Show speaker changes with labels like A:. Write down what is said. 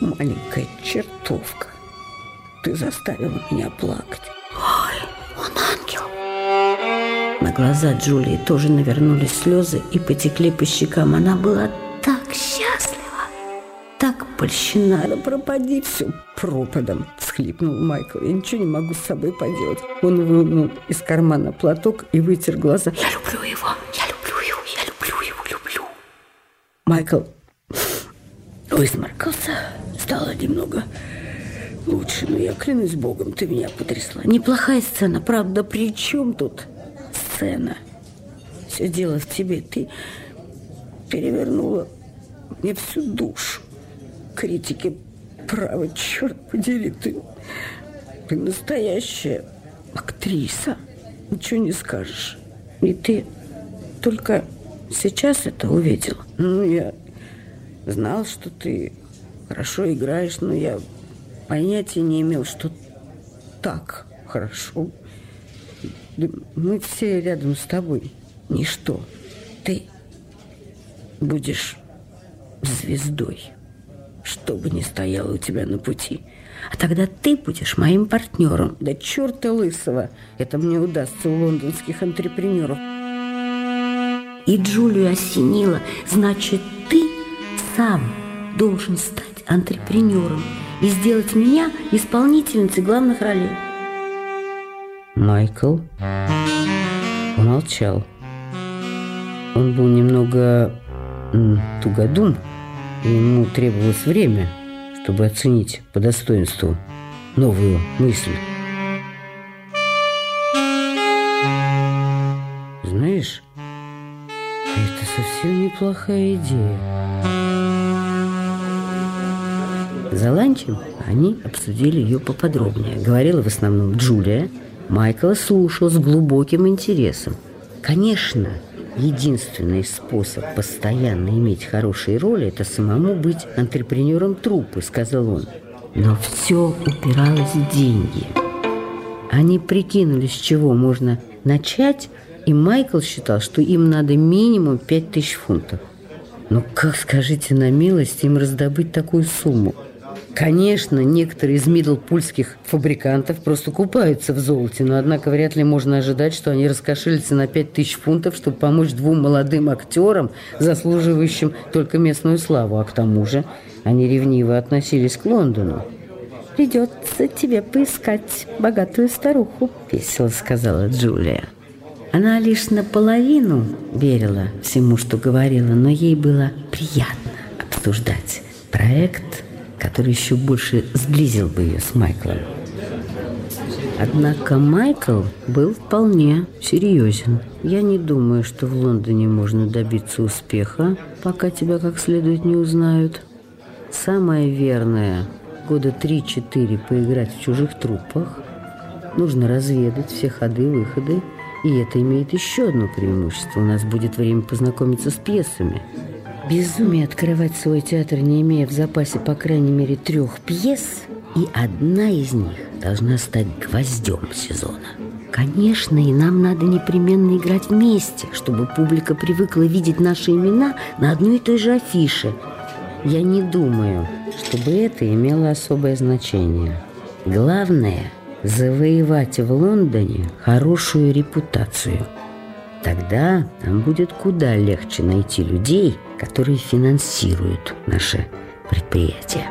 A: Маленькая чертовка. Ты заставила меня плакать.
B: Ой, он ангел. На глаза Джулии тоже навернулись слезы и потекли по щекам. Она была так счастлива, так польщена.
A: Да пропади все пропадом, всхлипнул Майкл. Я ничего не могу с собой поделать. Он вынул из кармана платок и вытер глаза.
B: Я люблю его, я люблю его, я люблю его, люблю.
A: Майкл высморкался. Стало немного лучше, но я клянусь богом, ты меня потрясла.
B: Неплохая сцена, правда, при чем тут
A: сцена? Все дело в тебе. Ты перевернула мне всю душу. Критики правы, черт подери, ты, ты настоящая актриса. Ничего не скажешь. И ты только сейчас это увидел. Ну, я знал, что ты хорошо играешь, но я понятия не имел, что так хорошо. Мы все рядом с тобой. Ничто. Ты будешь звездой, что бы ни стояло у тебя на пути. А тогда ты будешь моим партнером. Да черта лысого! Это мне удастся у лондонских антрепренеров.
B: И Джулию осенило. Значит, ты сам должен стать антрепренером и сделать меня исполнительницей главных ролей.
A: Майкл помолчал. Он был немного тугодум, и ему требовалось время, чтобы оценить по достоинству новую мысль. Знаешь, это совсем неплохая идея. За ланчем они обсудили ее поподробнее. Говорила в основном Джулия. Майкл слушал с глубоким интересом. Конечно, единственный способ постоянно иметь хорошие роли – это самому быть антрепренером труппы, сказал он. Но все упиралось в деньги. Они прикинули, с чего можно начать, и Майкл считал, что им надо минимум 5000 фунтов. Но как, скажите на милость, им раздобыть такую сумму? Конечно, некоторые из мидлпульских фабрикантов просто купаются в золоте, но однако вряд ли можно ожидать, что они раскошелятся на 5000 фунтов, чтобы помочь двум молодым актерам, заслуживающим только местную славу, а к тому же они ревниво относились к Лондону. «Придется тебе поискать богатую старуху», — весело сказала Джулия. Она лишь наполовину верила всему, что говорила, но ей было приятно обсуждать проект который еще больше сблизил бы ее с Майклом. Однако Майкл был вполне серьезен. Я не думаю, что в Лондоне можно добиться успеха, пока тебя как следует не узнают. Самое верное – года 3-4 поиграть в чужих трупах. Нужно разведать все ходы и выходы. И это имеет еще одно преимущество. У нас будет время познакомиться с пьесами – Безумие открывать свой театр, не имея в запасе по крайней мере трех пьес, и одна из них должна стать гвоздем сезона. Конечно, и нам надо непременно играть вместе, чтобы публика привыкла видеть наши имена на одной и той же афише. Я не думаю, чтобы это имело особое значение. Главное – завоевать в Лондоне хорошую репутацию. Тогда нам будет куда легче найти людей – которые финансируют наше предприятие.